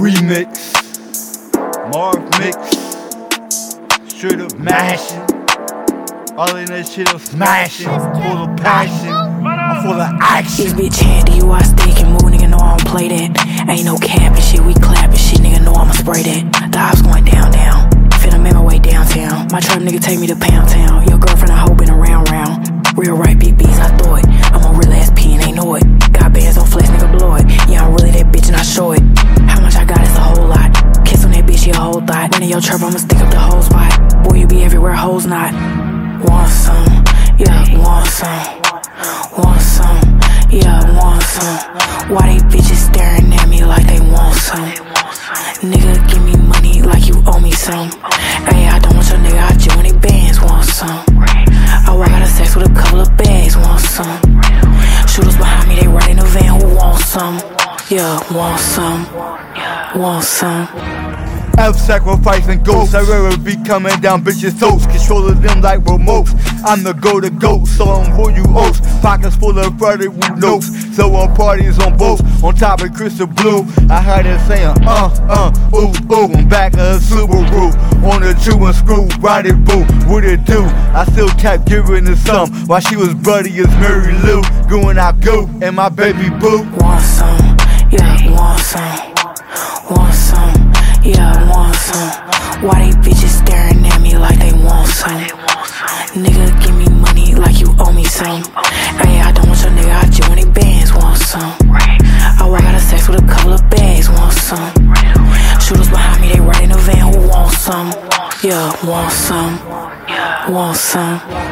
Remix, Marv Mix, straight up mashing. All in that shit I'm smashing, full of passion, I'm full of action. This bitch handy, you I stick and move, nigga know I don't play that. Ain't no capping shit, we clapping shit, nigga know I'ma spray that. The ops going down, down. Finna make my way downtown. My trap nigga take me to Pound Town. Your girlfriend, I hope been around, round. Real right, big beats, I throw a whole thought. When in your trap, I'ma stick up the whole spot. Boy, you be everywhere, hoes not. Want some, yeah, want some. Want some, yeah, want some. Why they bitches staring at me like they want some? Nigga, give me money like you owe me some. Hey, I don't want your nigga, I just want they bands, want some. I walk out of sex with a couple of bags, want some. Shooters behind me, they ride in the van, who want some? Yeah, want some, want some. F sacrificing ghosts, I'd rather be coming down bitches' throats, controlling them like remotes. I'm the go to goat, so I'm who you host. Pockets full of Friday with notes, so I'm parties on both. On top of crystal blue, I heard it saying, uh, uh, ooh, ooh. I'm back of a Subaru, on the two and screw, ride it boo. What it do? I still kept giving her some, while she was bloody as Mary Lou. Going out go, and my baby boo. Some. Why they bitches staring at me like they want some? Nigga, give me money like you owe me some. Hey, I don't want your nigga, I just want they bands, want some. Oh, I walk out of sex with a couple of bags, want some. Shooters behind me, they ride in the van, who want some? Yeah, want some, yeah, want some.